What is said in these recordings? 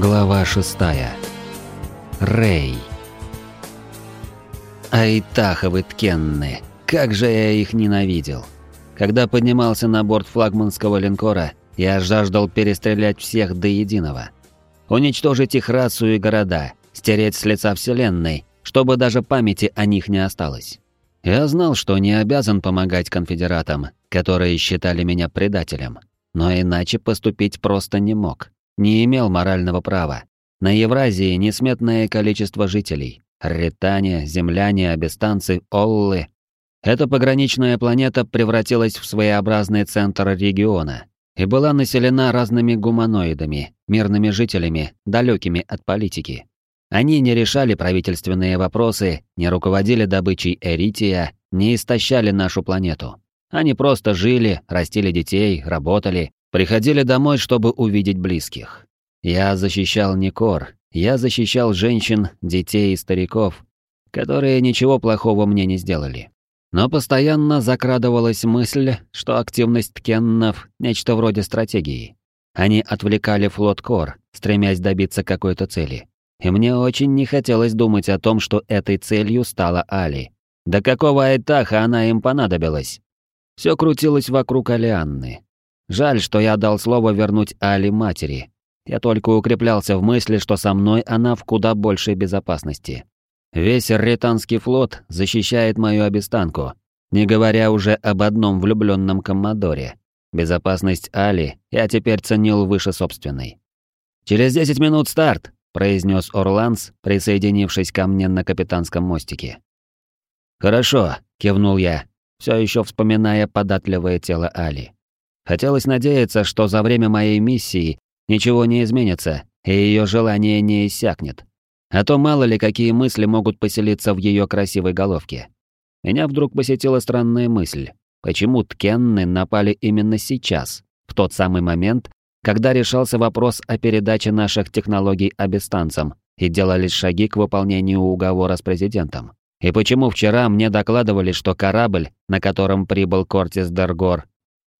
Глава шестая. Рэй. Айтаховы ткенны. Как же я их ненавидел. Когда поднимался на борт флагманского линкора, я жаждал перестрелять всех до единого. Уничтожить их расу и города, стереть с лица Вселенной, чтобы даже памяти о них не осталось. Я знал, что не обязан помогать конфедератам, которые считали меня предателем, но иначе поступить просто не мог не имел морального права. На Евразии несметное количество жителей. Ритане, земляне, абистанцы, оллы. Эта пограничная планета превратилась в своеобразный центр региона и была населена разными гуманоидами, мирными жителями, далекими от политики. Они не решали правительственные вопросы, не руководили добычей эрития, не истощали нашу планету. Они просто жили, растили детей, работали, Приходили домой, чтобы увидеть близких. Я защищал Никор, я защищал женщин, детей и стариков, которые ничего плохого мне не сделали. Но постоянно закрадывалась мысль, что активность Ткеннов — нечто вроде стратегии. Они отвлекали флот Кор, стремясь добиться какой-то цели. И мне очень не хотелось думать о том, что этой целью стала Али. До какого Айтаха она им понадобилась? Все крутилось вокруг Алианны, Жаль, что я дал слово вернуть Али матери. Я только укреплялся в мысли, что со мной она в куда большей безопасности. Весь Ретанский флот защищает мою обестанку, не говоря уже об одном влюбленном коммодоре. Безопасность Али я теперь ценил выше собственной. «Через 10 минут старт», — произнес Орланс, присоединившись ко мне на капитанском мостике. «Хорошо», — кивнул я, все еще вспоминая податливое тело Али. Хотелось надеяться, что за время моей миссии ничего не изменится, и ее желание не иссякнет. А то мало ли какие мысли могут поселиться в ее красивой головке. Меня вдруг посетила странная мысль. Почему Ткенны напали именно сейчас, в тот самый момент, когда решался вопрос о передаче наших технологий абистанцам и делались шаги к выполнению уговора с президентом? И почему вчера мне докладывали, что корабль, на котором прибыл Кортис Даргор,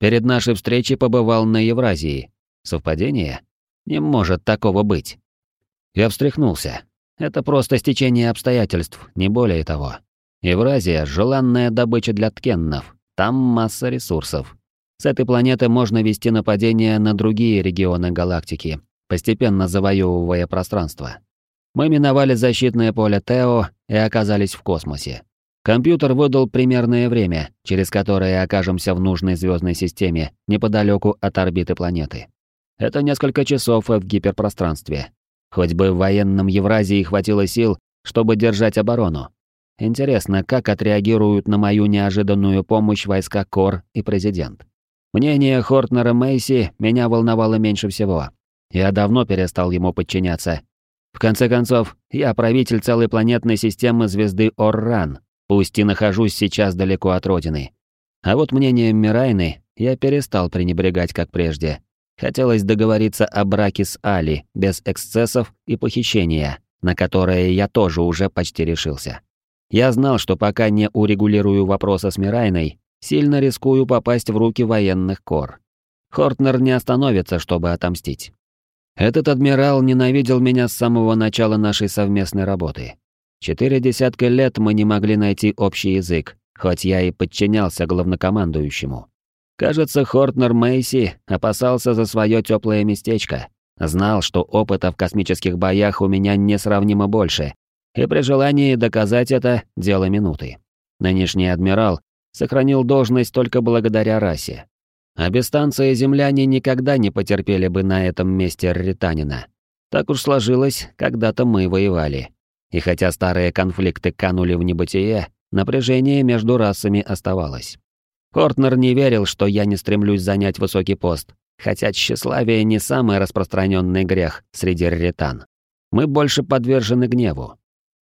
Перед нашей встречей побывал на Евразии. Совпадение? Не может такого быть. Я встряхнулся. Это просто стечение обстоятельств, не более того. Евразия — желанная добыча для ткеннов. Там масса ресурсов. С этой планеты можно вести нападения на другие регионы галактики, постепенно завоевывая пространство. Мы миновали защитное поле Тео и оказались в космосе. Компьютер выдал примерное время, через которое окажемся в нужной звездной системе, неподалеку от орбиты планеты. Это несколько часов в гиперпространстве. Хоть бы в военном Евразии хватило сил, чтобы держать оборону. Интересно, как отреагируют на мою неожиданную помощь войска Кор и президент. Мнение Хортнера Мейси меня волновало меньше всего. Я давно перестал ему подчиняться. В конце концов, я правитель целой планетной системы звезды Орран, пусть и нахожусь сейчас далеко от родины. А вот мнением Мирайны я перестал пренебрегать как прежде. Хотелось договориться о браке с Али, без эксцессов и похищения, на которое я тоже уже почти решился. Я знал, что пока не урегулирую вопросы с Мирайной, сильно рискую попасть в руки военных кор. Хортнер не остановится, чтобы отомстить. Этот адмирал ненавидел меня с самого начала нашей совместной работы. Четыре десятка лет мы не могли найти общий язык, хоть я и подчинялся главнокомандующему. Кажется, Хортнер Мейси опасался за свое теплое местечко, знал, что опыта в космических боях у меня несравнимо больше, и при желании доказать это — дело минуты. Нынешний адмирал сохранил должность только благодаря расе. А без станции земляне никогда не потерпели бы на этом месте Ританина. Так уж сложилось, когда-то мы воевали. И хотя старые конфликты канули в небытие, напряжение между расами оставалось. Хортнер не верил, что я не стремлюсь занять высокий пост, хотя тщеславие не самый распространенный грех среди ретан. Мы больше подвержены гневу.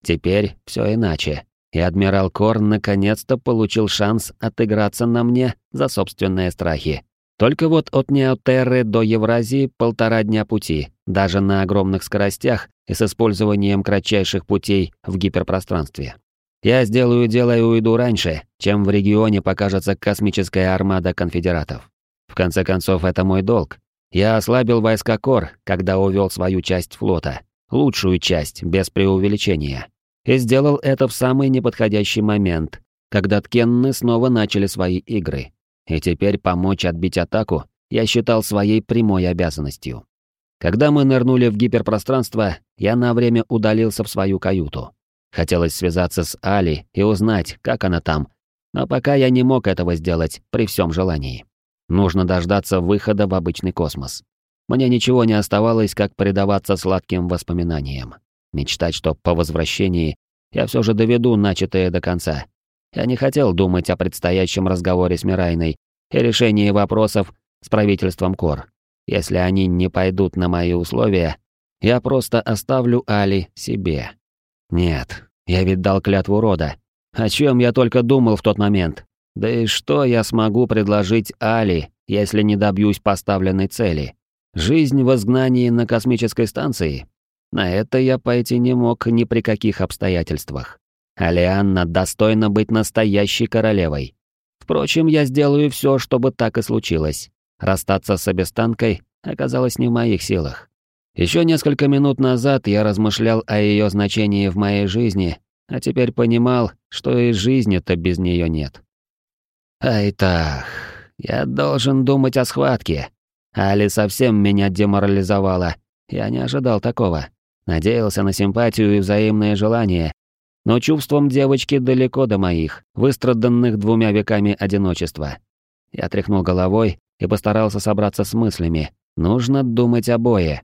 Теперь все иначе, и адмирал Корн наконец-то получил шанс отыграться на мне за собственные страхи. Только вот от Неотерры до Евразии полтора дня пути, даже на огромных скоростях и с использованием кратчайших путей в гиперпространстве. Я сделаю дело и уйду раньше, чем в регионе покажется космическая армада конфедератов. В конце концов, это мой долг. Я ослабил войска Кор, когда увел свою часть флота, лучшую часть, без преувеличения. И сделал это в самый неподходящий момент, когда ткенны снова начали свои игры. И теперь помочь отбить атаку я считал своей прямой обязанностью. Когда мы нырнули в гиперпространство, я на время удалился в свою каюту. Хотелось связаться с Али и узнать, как она там, но пока я не мог этого сделать при всем желании. Нужно дождаться выхода в обычный космос. Мне ничего не оставалось, как предаваться сладким воспоминаниям. Мечтать, что по возвращении я все же доведу начатое до конца. Я не хотел думать о предстоящем разговоре с Мирайной и решении вопросов с правительством Кор. Если они не пойдут на мои условия, я просто оставлю Али себе. Нет, я ведь дал клятву рода. О чем я только думал в тот момент. Да и что я смогу предложить Али, если не добьюсь поставленной цели? Жизнь в изгнании на космической станции? На это я пойти не мог ни при каких обстоятельствах. Алианна достойна быть настоящей королевой. Впрочем, я сделаю все, чтобы так и случилось. Расстаться с обестанкой оказалось не в моих силах. Еще несколько минут назад я размышлял о ее значении в моей жизни, а теперь понимал, что и жизни-то без нее нет. Ай так, я должен думать о схватке. Али совсем меня деморализовала. Я не ожидал такого. Надеялся на симпатию и взаимное желание. Но чувством девочки далеко до моих, выстраданных двумя веками одиночества. Я тряхнул головой и постарался собраться с мыслями. Нужно думать обои.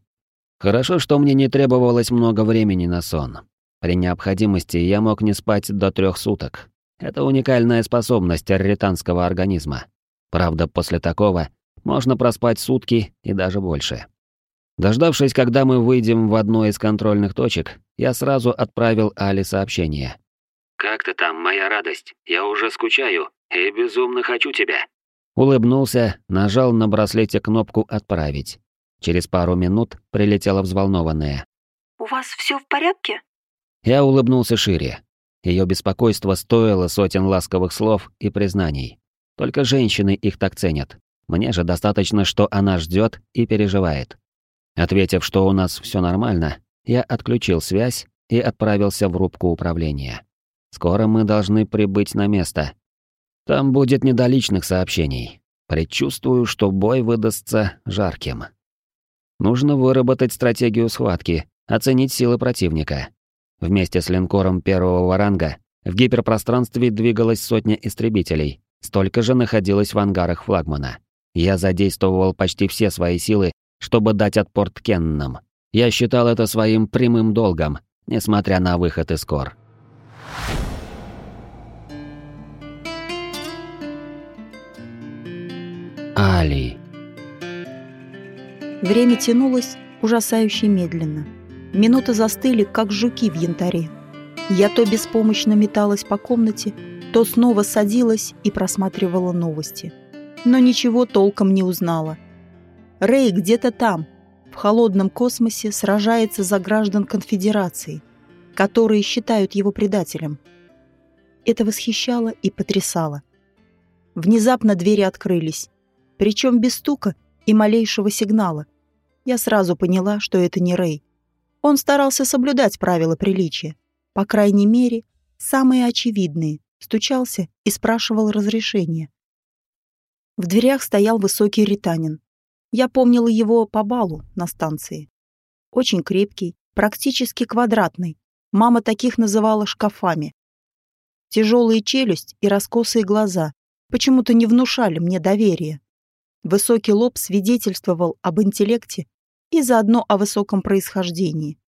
Хорошо, что мне не требовалось много времени на сон. При необходимости я мог не спать до трех суток. Это уникальная способность арританского организма. Правда, после такого можно проспать сутки и даже больше. Дождавшись, когда мы выйдем в одну из контрольных точек, я сразу отправил Али сообщение. «Как ты там, моя радость? Я уже скучаю и безумно хочу тебя». Улыбнулся, нажал на браслете кнопку «Отправить». Через пару минут прилетела взволнованная. «У вас все в порядке?» Я улыбнулся шире. Ее беспокойство стоило сотен ласковых слов и признаний. Только женщины их так ценят. Мне же достаточно, что она ждет и переживает. Ответив, что у нас все нормально, я отключил связь и отправился в рубку управления. Скоро мы должны прибыть на место, там будет не до личных сообщений. Предчувствую, что бой выдастся жарким. Нужно выработать стратегию схватки, оценить силы противника. Вместе с линкором первого ранга в гиперпространстве двигалась сотня истребителей, столько же находилось в ангарах флагмана. Я задействовал почти все свои силы, чтобы дать отпор Ткеннам. Я считал это своим прямым долгом, несмотря на выход из кор. Али. Время тянулось ужасающе медленно. Минуты застыли, как жуки в янтаре. Я то беспомощно металась по комнате, то снова садилась и просматривала новости. Но ничего толком не узнала. Рэй где-то там, в холодном космосе, сражается за граждан Конфедерации, которые считают его предателем. Это восхищало и потрясало. Внезапно двери открылись причем без стука и малейшего сигнала. Я сразу поняла, что это не Рэй. Он старался соблюдать правила приличия. По крайней мере, самые очевидные. Стучался и спрашивал разрешения. В дверях стоял высокий ританин. Я помнила его по балу на станции. Очень крепкий, практически квадратный. Мама таких называла шкафами. Тяжелая челюсть и раскосые глаза почему-то не внушали мне доверия. Высокий лоб свидетельствовал об интеллекте и заодно о высоком происхождении.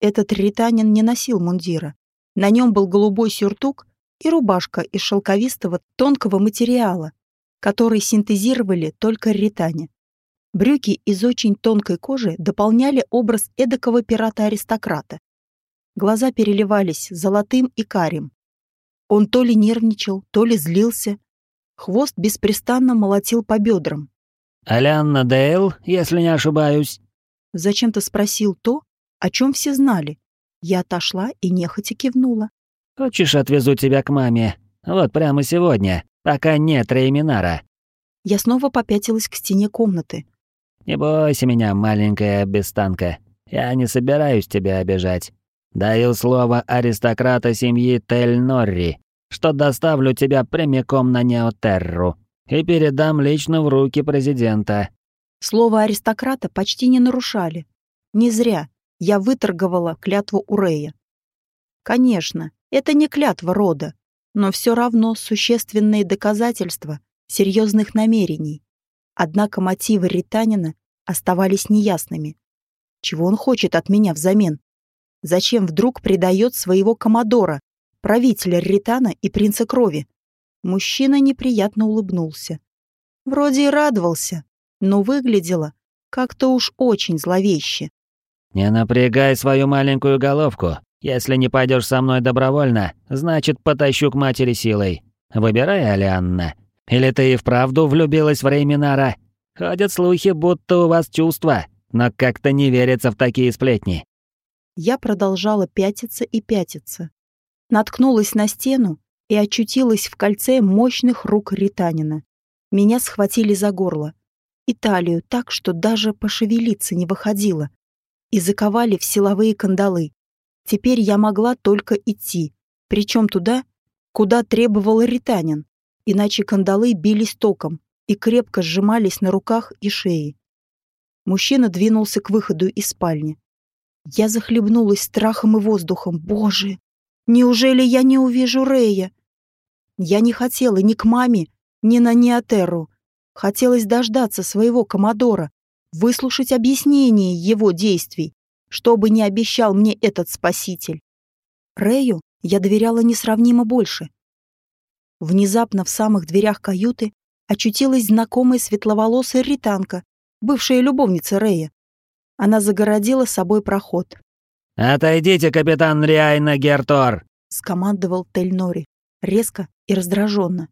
Этот ританин не носил мундира. На нем был голубой сюртук и рубашка из шелковистого тонкого материала, который синтезировали только ритане. Брюки из очень тонкой кожи дополняли образ эдакого пирата-аристократа. Глаза переливались золотым и карим. Он то ли нервничал, то ли злился, Хвост беспрестанно молотил по бедрам. «Алянна Дейл, если не ошибаюсь?» Зачем-то спросил то, о чем все знали. Я отошла и нехотя кивнула. «Хочешь, отвезу тебя к маме? Вот прямо сегодня, пока нет Рейминара». Я снова попятилась к стене комнаты. Не бойся меня, маленькая бестанка. Я не собираюсь тебя обижать. Даю слово аристократа семьи Тель-Норри, что доставлю тебя прямиком на Неотерру и передам лично в руки президента». Слово аристократа почти не нарушали. Не зря я выторговала клятву Урея. Конечно, это не клятва рода, но все равно существенные доказательства серьезных намерений. Однако мотивы Ританина оставались неясными. Чего он хочет от меня взамен? Зачем вдруг предает своего комодора, правителя Ритана и принца крови? Мужчина неприятно улыбнулся. Вроде и радовался, но выглядело как-то уж очень зловеще. «Не напрягай свою маленькую головку. Если не пойдешь со мной добровольно, значит, потащу к матери силой. Выбирай, Алианна. Или ты и вправду влюбилась в Рейминара? Ходят слухи, будто у вас чувства, но как-то не верится в такие сплетни». Я продолжала пятиться и пятиться. Наткнулась на стену и очутилась в кольце мощных рук Ританина. Меня схватили за горло и талию так, что даже пошевелиться не выходило, и заковали в силовые кандалы. Теперь я могла только идти, причем туда, куда требовал Ританин, иначе кандалы бились током и крепко сжимались на руках и шее. Мужчина двинулся к выходу из спальни. Я захлебнулась страхом и воздухом. Боже, неужели я не увижу Рея? Я не хотела ни к маме, ни на Неотерру. Хотелось дождаться своего комодора, выслушать объяснение его действий, что бы ни обещал мне этот спаситель. Рэю я доверяла несравнимо больше. Внезапно в самых дверях каюты очутилась знакомая светловолосая ританка, бывшая любовница Рэя. Она загородила собой проход. «Отойдите, капитан Риайна Гертор!» — скомандовал Тельнори, резко и раздраженно.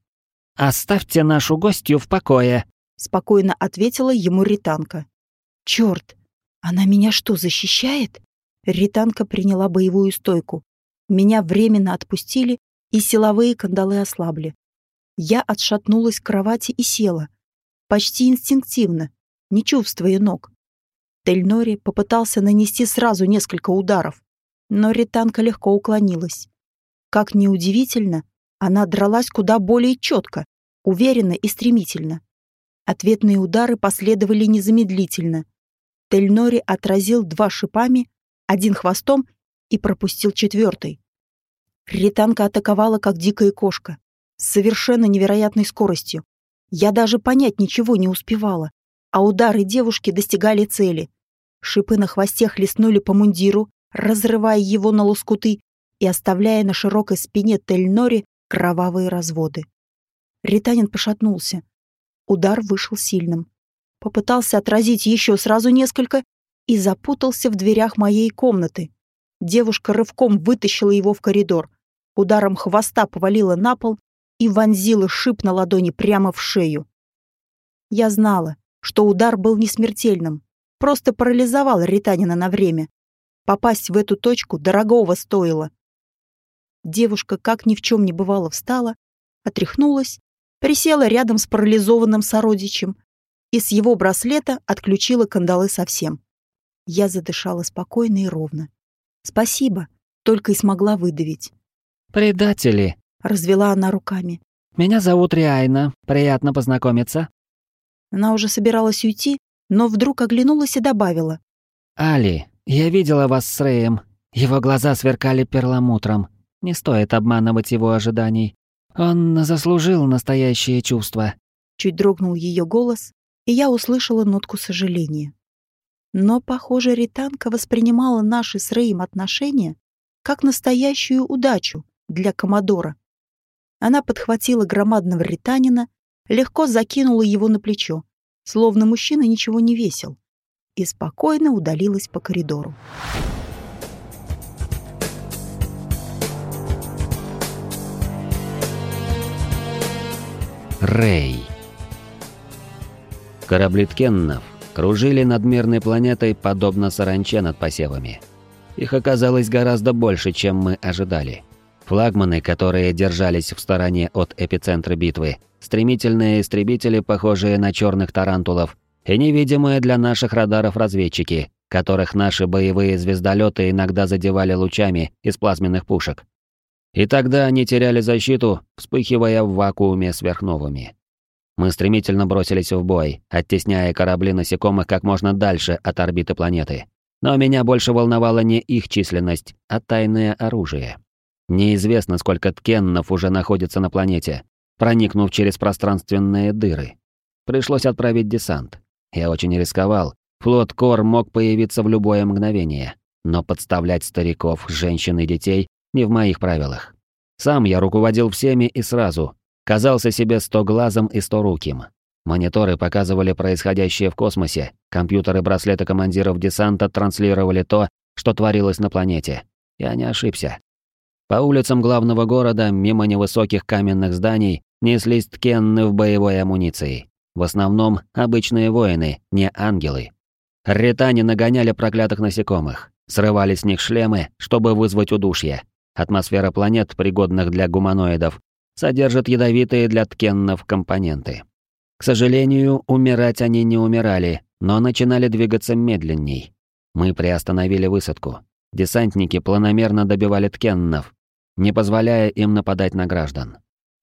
«Оставьте нашу гостью в покое», — спокойно ответила ему ританка. «Черт, она меня что, защищает?» Ританка приняла боевую стойку. Меня временно отпустили, и силовые кандалы ослабли. Я отшатнулась к кровати и села. Почти инстинктивно, не чувствуя ног. Тельнори попытался нанести сразу несколько ударов, но Ританка легко уклонилась. Как неудивительно, она дралась куда более четко, уверенно и стремительно. Ответные удары последовали незамедлительно. Тельнори отразил два шипами, один хвостом и пропустил четвертый. Ританка атаковала, как дикая кошка, с совершенно невероятной скоростью. Я даже понять ничего не успевала, а удары девушки достигали цели. Шипы на хвосте хлестнули по мундиру, разрывая его на лоскуты и оставляя на широкой спине Тельнори кровавые разводы. Ританин пошатнулся. Удар вышел сильным. Попытался отразить еще сразу несколько и запутался в дверях моей комнаты. Девушка рывком вытащила его в коридор, ударом хвоста повалила на пол и вонзила шип на ладони прямо в шею. Я знала, что удар был не смертельным, просто парализовал Ританина на время. Попасть в эту точку дорогого стоило. Девушка, как ни в чем не бывало, встала, отряхнулась, присела рядом с парализованным сородичем и с его браслета отключила кандалы совсем. Я задышала спокойно и ровно. «Спасибо», — только и смогла выдавить. «Предатели», — развела она руками. «Меня зовут Риайна. Приятно познакомиться». Она уже собиралась уйти, но вдруг оглянулась и добавила. «Али, я видела вас с Рэем. Его глаза сверкали перламутром. Не стоит обманывать его ожиданий. Он заслужил настоящее чувство. Чуть дрогнул ее голос, и я услышала нотку сожаления. Но, похоже, Ританка воспринимала наши с Рэем отношения как настоящую удачу для Комодора. Она подхватила громадного ританина, легко закинула его на плечо, словно мужчина ничего не весил, и спокойно удалилась по коридору. Рэй. Корабли Ткеннов кружили над мирной планетой подобно саранче над посевами. Их оказалось гораздо больше, чем мы ожидали. Флагманы, которые держались в стороне от эпицентра битвы, стремительные истребители, похожие на черных тарантулов, и невидимые для наших радаров разведчики, которых наши боевые звездолеты иногда задевали лучами из плазменных пушек. И тогда они теряли защиту, вспыхивая в вакууме сверхновыми. Мы стремительно бросились в бой, оттесняя корабли насекомых как можно дальше от орбиты планеты. Но меня больше волновала не их численность, а тайное оружие. Неизвестно, сколько ткеннов уже находится на планете, проникнув через пространственные дыры. Пришлось отправить десант. Я очень рисковал. Флот Кор мог появиться в любое мгновение. Но подставлять стариков, женщин и детей не в моих правилах. Сам я руководил всеми и сразу. Казался себе стоглазым и сторуким. Мониторы показывали происходящее в космосе, компьютеры браслеты командиров десанта транслировали то, что творилось на планете. Я не ошибся. По улицам главного города, мимо невысоких каменных зданий, неслись ткенны в боевой амуниции. В основном обычные воины, не ангелы. Ретане нагоняли проклятых насекомых, срывали с них шлемы, чтобы вызвать удушье. Атмосфера планет, пригодных для гуманоидов, содержит ядовитые для ткеннов компоненты. К сожалению, умирать они не умирали, но начинали двигаться медленней. Мы приостановили высадку. Десантники планомерно добивали ткеннов, не позволяя им нападать на граждан.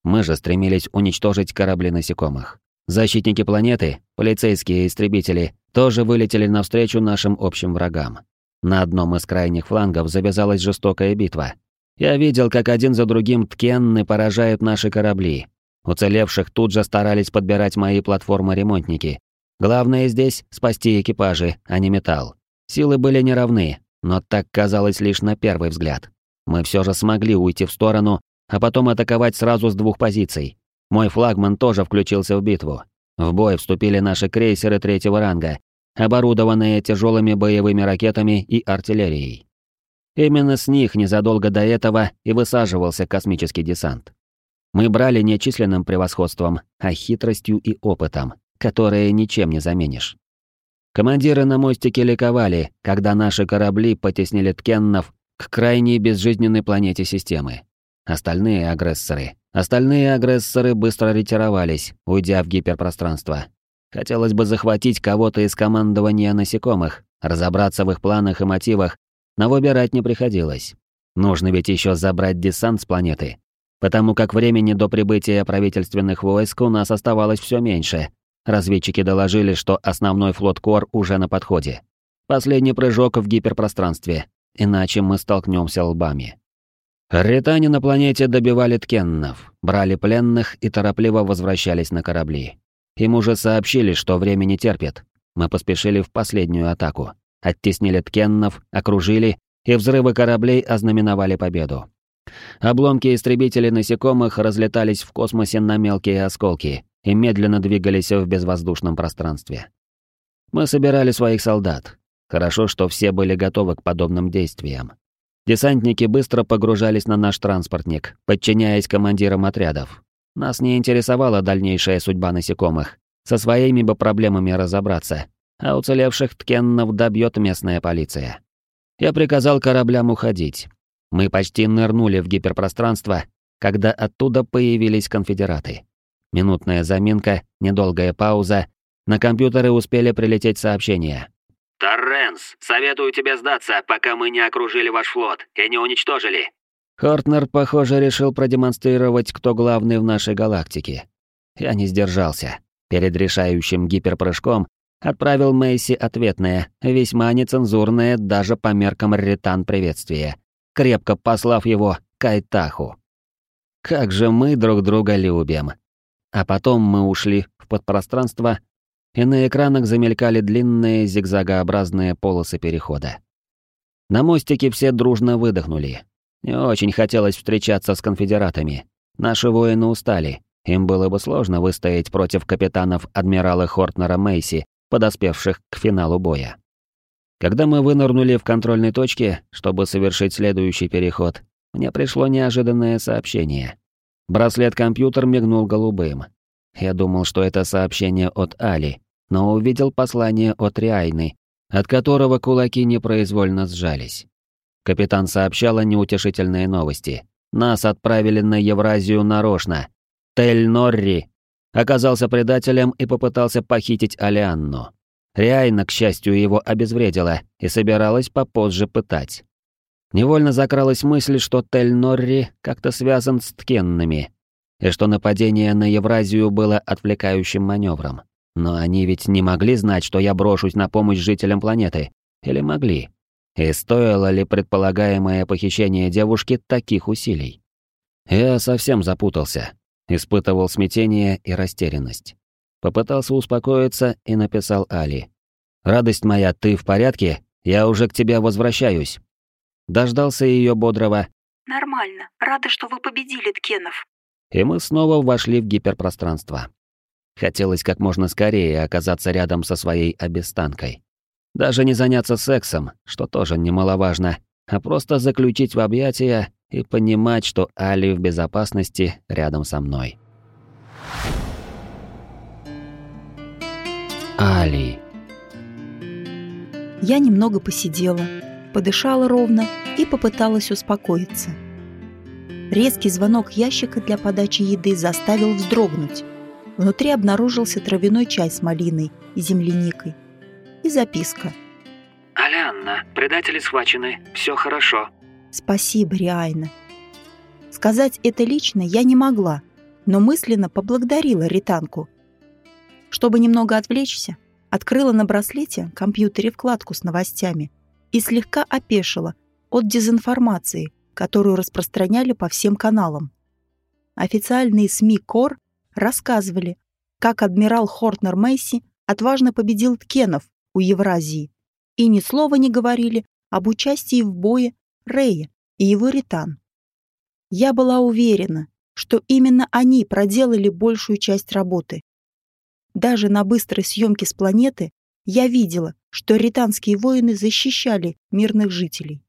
Мы же стремились уничтожить корабли насекомых. Защитники планеты, полицейские истребители, тоже вылетели навстречу нашим общим врагам. На одном из крайних флангов завязалась жестокая битва. Я видел, как один за другим ткенны поражают наши корабли. Уцелевших тут же старались подбирать мои платформы-ремонтники. Главное здесь — спасти экипажи, а не металл. Силы были неравны, но так казалось лишь на первый взгляд. Мы все же смогли уйти в сторону, а потом атаковать сразу с двух позиций. Мой флагман тоже включился в битву. В бой вступили наши крейсеры третьего ранга, оборудованные тяжелыми боевыми ракетами и артиллерией. Именно с них незадолго до этого и высаживался космический десант. Мы брали не численным превосходством, а хитростью и опытом, которые ничем не заменишь. Командиры на мостике ликовали, когда наши корабли потеснили ткеннов к крайней безжизненной планете системы. Остальные агрессоры Остальные агрессоры быстро ретировались, уйдя в гиперпространство. Хотелось бы захватить кого-то из командования насекомых, разобраться в их планах и мотивах, но выбирать не приходилось. Нужно ведь еще забрать десант с планеты. Потому как времени до прибытия правительственных войск у нас оставалось все меньше. Разведчики доложили, что основной флот Кор уже на подходе. Последний прыжок в гиперпространстве, иначе мы столкнемся лбами. Ретане на планете добивали ткеннов, брали пленных и торопливо возвращались на корабли. Им уже сообщили, что время не терпит. Мы поспешили в последнюю атаку. Оттеснили ткеннов, окружили, и взрывы кораблей ознаменовали победу. Обломки истребителей насекомых разлетались в космосе на мелкие осколки и медленно двигались в безвоздушном пространстве. Мы собирали своих солдат. Хорошо, что все были готовы к подобным действиям. Десантники быстро погружались на наш транспортник, подчиняясь командирам отрядов. Нас не интересовала дальнейшая судьба насекомых. Со своими бы проблемами разобраться, а уцелевших ткеннов добьет местная полиция. Я приказал кораблям уходить. Мы почти нырнули в гиперпространство, когда оттуда появились конфедераты. Минутная заминка, недолгая пауза. На компьютеры успели прилететь сообщения. «Торренс, советую тебе сдаться, пока мы не окружили ваш флот и не уничтожили». Хортнер, похоже, решил продемонстрировать, кто главный в нашей галактике. Я не сдержался. Перед решающим гиперпрыжком отправил Мэйси ответное, весьма нецензурное даже по меркам ретан приветствие, крепко послав его к Айтаху. Как же мы друг друга любим. А потом мы ушли в подпространство и на экранах замелькали длинные зигзагообразные полосы перехода. На мостике все дружно выдохнули. Не очень хотелось встречаться с конфедератами. Наши воины устали. Им было бы сложно выстоять против капитанов адмирала Хортнера Мейси, подоспевших к финалу боя. Когда мы вынырнули в контрольной точке, чтобы совершить следующий переход, мне пришло неожиданное сообщение. Браслет-компьютер мигнул голубым. Я думал, что это сообщение от Али, но увидел послание от Риайны, от которого кулаки непроизвольно сжались. Капитан сообщала неутешительные новости. Нас отправили на Евразию нарочно. Тель-Норри. Оказался предателем и попытался похитить Алианну. Риайна, к счастью, его обезвредила и собиралась попозже пытать. Невольно закралась мысль, что Тель-Норри как-то связан с ткенными, и что нападение на Евразию было отвлекающим маневром. Но они ведь не могли знать, что я брошусь на помощь жителям планеты. Или могли? И стоило ли предполагаемое похищение девушки таких усилий? Я совсем запутался, испытывал смятение и растерянность. Попытался успокоиться и написал Али. «Радость моя, ты в порядке? Я уже к тебе возвращаюсь». Дождался ее бодрого. «Нормально. Рада, что вы победили, Ткенов». И мы снова вошли в гиперпространство. Хотелось как можно скорее оказаться рядом со своей обестанкой. Даже не заняться сексом, что тоже немаловажно, а просто заключить в объятия и понимать, что Али в безопасности рядом со мной. Али. Я немного посидела, подышала ровно и попыталась успокоиться. Резкий звонок ящика для подачи еды заставил вздрогнуть. Внутри обнаружился травяной чай с малиной и земляникой. И записка. «Алианна, предатели схвачены, все хорошо». «Спасибо, Риайна». Сказать это лично я не могла, но мысленно поблагодарила Ританку. Чтобы немного отвлечься, открыла на браслете компьютере вкладку с новостями и слегка опешила от дезинформации, которую распространяли по всем каналам. Официальные СМИ КОР рассказывали, как адмирал Хортнер Мейси отважно победил Ткенов у Евразии и ни слова не говорили об участии в бое Рея и его ритан. Я была уверена, что именно они проделали большую часть работы. Даже на быстрой съемке с планеты я видела, что ританские воины защищали мирных жителей.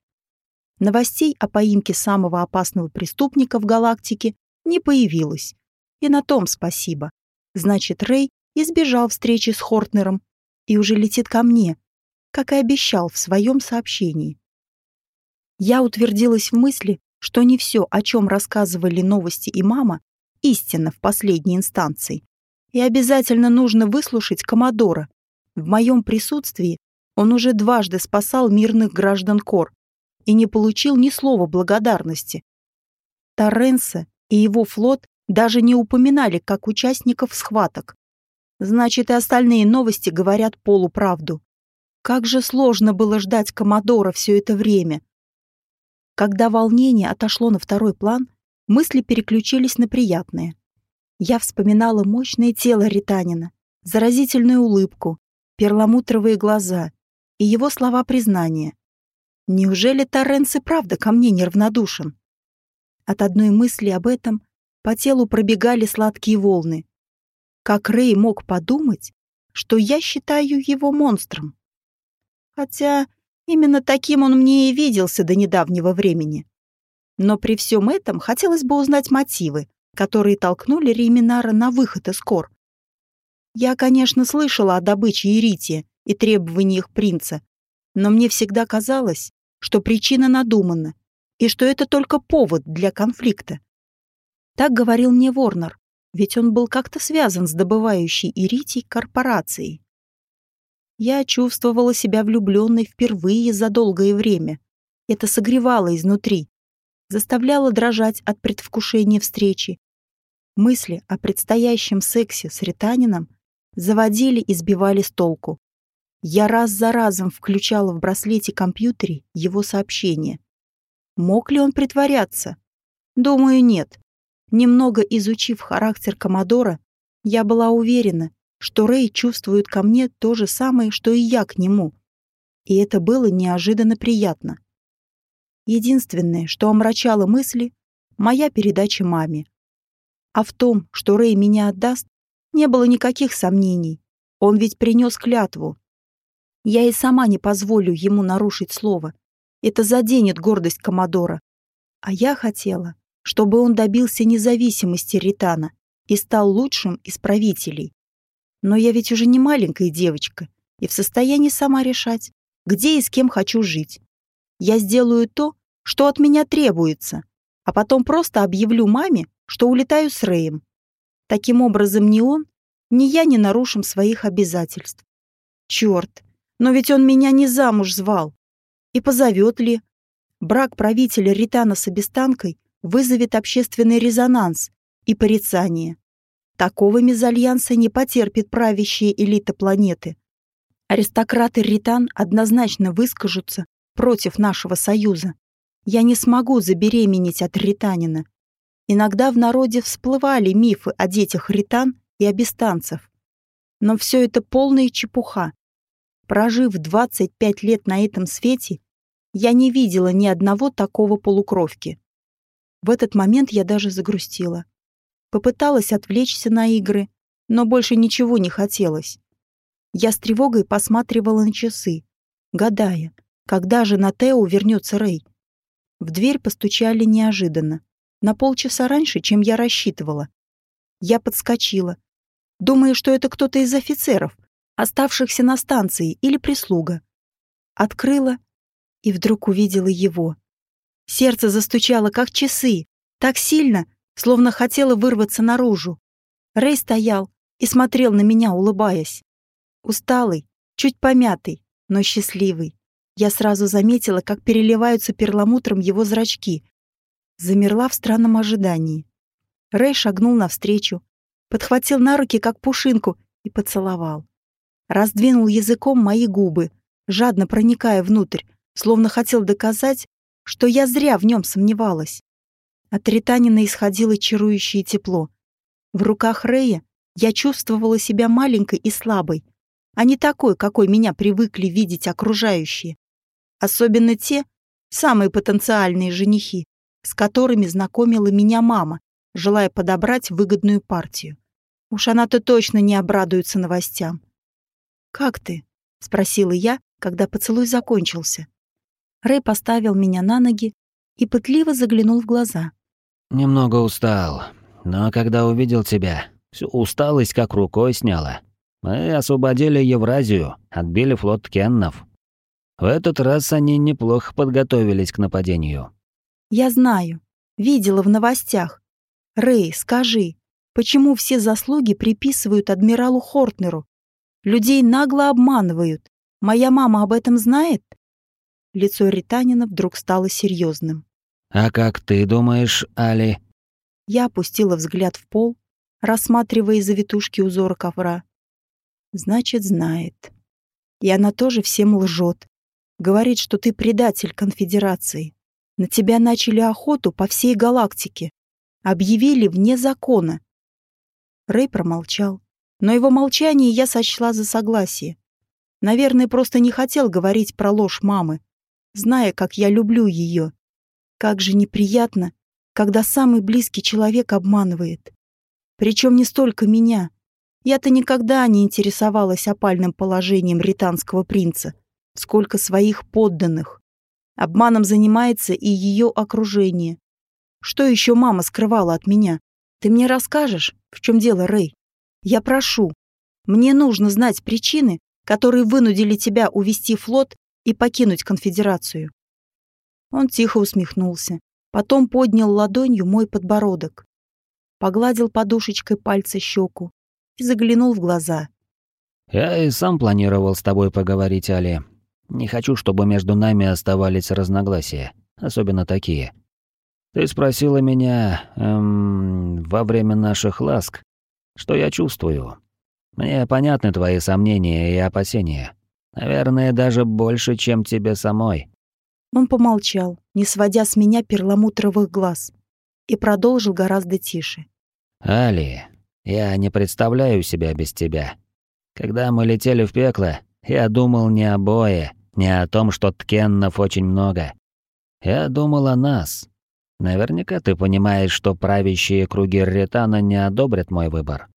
Новостей о поимке самого опасного преступника в галактике не появилось. И на том спасибо. Значит, Рэй избежал встречи с Хортнером и уже летит ко мне, как и обещал в своем сообщении. Я утвердилась в мысли, что не все, о чем рассказывали новости и мама, истинно в последней инстанции. И обязательно нужно выслушать Комодора. В моем присутствии он уже дважды спасал мирных граждан Кор и не получил ни слова благодарности. Торренса и его флот даже не упоминали как участников схваток. Значит, и остальные новости говорят полуправду. Как же сложно было ждать Комодора все это время. Когда волнение отошло на второй план, мысли переключились на приятное. Я вспоминала мощное тело Ританина, заразительную улыбку, перламутровые глаза и его слова признания. Неужели Торренс и правда ко мне неравнодушен? От одной мысли об этом по телу пробегали сладкие волны. Как Рэй мог подумать, что я считаю его монстром? Хотя именно таким он мне и виделся до недавнего времени. Но при всем этом хотелось бы узнать мотивы, которые толкнули Риминара на выход из кор. Я, конечно, слышала о добыче Ирития и требованиях принца, но мне всегда казалось, что причина надумана и что это только повод для конфликта. Так говорил мне Ворнер, ведь он был как-то связан с добывающей Иритий корпорацией. Я чувствовала себя влюбленной впервые за долгое время. Это согревало изнутри, заставляло дрожать от предвкушения встречи. Мысли о предстоящем сексе с Ританином заводили и сбивали с толку. Я раз за разом включала в браслете компьютере его сообщения. Мог ли он притворяться? Думаю, нет. Немного изучив характер Комодора, я была уверена, что Рэй чувствует ко мне то же самое, что и я к нему. И это было неожиданно приятно. Единственное, что омрачало мысли, моя передача маме. А в том, что Рэй меня отдаст, не было никаких сомнений. Он ведь принес клятву. Я и сама не позволю ему нарушить слово. Это заденет гордость Комодора. А я хотела, чтобы он добился независимости Ритана и стал лучшим из правителей. Но я ведь уже не маленькая девочка и в состоянии сама решать, где и с кем хочу жить. Я сделаю то, что от меня требуется, а потом просто объявлю маме, что улетаю с Рэем. Таким образом, ни он, ни я не нарушим своих обязательств. Черт, но ведь он меня не замуж звал. И позовет ли? Брак правителя Ритана с обестанкой вызовет общественный резонанс и порицание. Такого мезальянса не потерпит правящая элита планеты. Аристократы Ритан однозначно выскажутся против нашего союза. Я не смогу забеременеть от ританина. Иногда в народе всплывали мифы о детях ритан и обестанцев. Но все это полная чепуха. Прожив 25 лет на этом свете, я не видела ни одного такого полукровки. В этот момент я даже загрустила. Попыталась отвлечься на игры, но больше ничего не хотелось. Я с тревогой посматривала на часы, гадая, когда же на Тео вернется Рэй. В дверь постучали неожиданно, на полчаса раньше, чем я рассчитывала. Я подскочила, думая, что это кто-то из офицеров, оставшихся на станции или прислуга. Открыла и вдруг увидела его. Сердце застучало, как часы, так сильно, словно хотело вырваться наружу. Рэй стоял и смотрел на меня, улыбаясь. Усталый, чуть помятый, но счастливый. Я сразу заметила, как переливаются перламутром его зрачки. Замерла в странном ожидании. Рэй шагнул навстречу, подхватил на руки, как пушинку, и поцеловал. Раздвинул языком мои губы, жадно проникая внутрь, словно хотел доказать, что я зря в нем сомневалась. От Ританина исходило чарующее тепло. В руках Рэя я чувствовала себя маленькой и слабой, а не такой, какой меня привыкли видеть окружающие. Особенно те, самые потенциальные женихи, с которыми знакомила меня мама, желая подобрать выгодную партию. Уж она-то точно не обрадуется новостям. «Как ты?» — спросила я, когда поцелуй закончился. Рэй поставил меня на ноги и пытливо заглянул в глаза. «Немного устал, но когда увидел тебя, всю усталость как рукой сняла. Мы освободили Евразию, отбили флот Кеннов. В этот раз они неплохо подготовились к нападению. Я знаю. Видела в новостях. Рэй, скажи, почему все заслуги приписывают адмиралу Хортнеру? Людей нагло обманывают. Моя мама об этом знает? Лицо Ританина вдруг стало серьезным. «А как ты думаешь, Али?» Я опустила взгляд в пол, рассматривая завитушки узора ковра. Значит, знает. И она тоже всем лжет. Говорит, что ты предатель конфедерации. На тебя начали охоту по всей галактике. Объявили вне закона. Рэй промолчал. Но его молчание я сочла за согласие. Наверное, просто не хотел говорить про ложь мамы, зная, как я люблю ее. Как же неприятно, когда самый близкий человек обманывает. Причем не столько меня, я-то никогда не интересовалась опальным положением британского принца, сколько своих подданных. Обманом занимается и ее окружение. Что еще мама скрывала от меня? Ты мне расскажешь, в чем дело, Рэй? Я прошу. Мне нужно знать причины, которые вынудили тебя увести флот и покинуть конфедерацию. Он тихо усмехнулся, потом поднял ладонью мой подбородок, погладил подушечкой пальца щеку, и заглянул в глаза. «Я и сам планировал с тобой поговорить, Али. Не хочу, чтобы между нами оставались разногласия, особенно такие. Ты спросила меня эм, во время наших ласк, что я чувствую. Мне понятны твои сомнения и опасения. Наверное, даже больше, чем тебе самой». Он помолчал, не сводя с меня перламутровых глаз, и продолжил гораздо тише. «Али, я не представляю себя без тебя. Когда мы летели в пекло, я думал не о бое, не о том, что ткеннов очень много. Я думал о нас. Наверняка ты понимаешь, что правящие круги Ретана не одобрят мой выбор.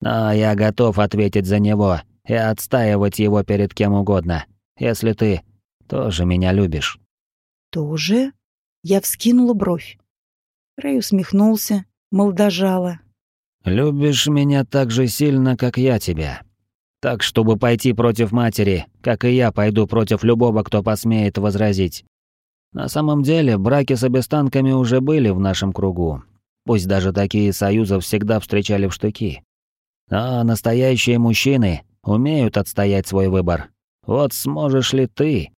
Но я готов ответить за него и отстаивать его перед кем угодно, если ты тоже меня любишь». «Тоже?» Я вскинула бровь. Рэй усмехнулся, молдожала, Любишь меня так же сильно, как я тебя. Так, чтобы пойти против матери, как и я пойду против любого, кто посмеет возразить. На самом деле, браки с обестанками уже были в нашем кругу. Пусть даже такие союзы всегда встречали в штыки. Но настоящие мужчины умеют отстоять свой выбор. Вот сможешь ли ты?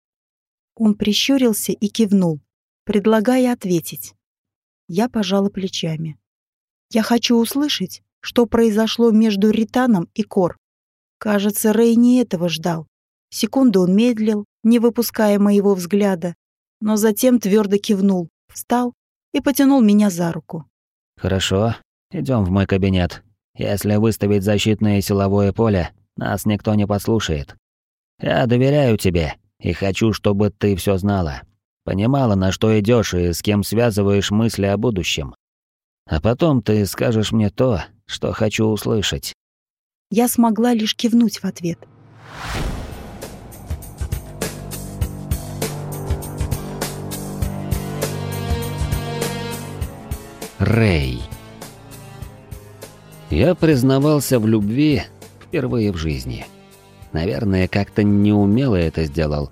Он прищурился и кивнул, предлагая ответить. Я пожала плечами. Я хочу услышать, что произошло между Ританом и Кор. Кажется, Рэй не этого ждал. Секунду он медлил, не выпуская моего взгляда, но затем твердо кивнул, встал и потянул меня за руку. «Хорошо, идем в мой кабинет. Если выставить защитное силовое поле, нас никто не послушает. Я доверяю тебе и хочу, чтобы ты все знала. Понимала, на что идешь и с кем связываешь мысли о будущем. А потом ты скажешь мне то, что хочу услышать. Я смогла лишь кивнуть в ответ. Рэй. Я признавался в любви впервые в жизни. Наверное, как-то неумело это сделал.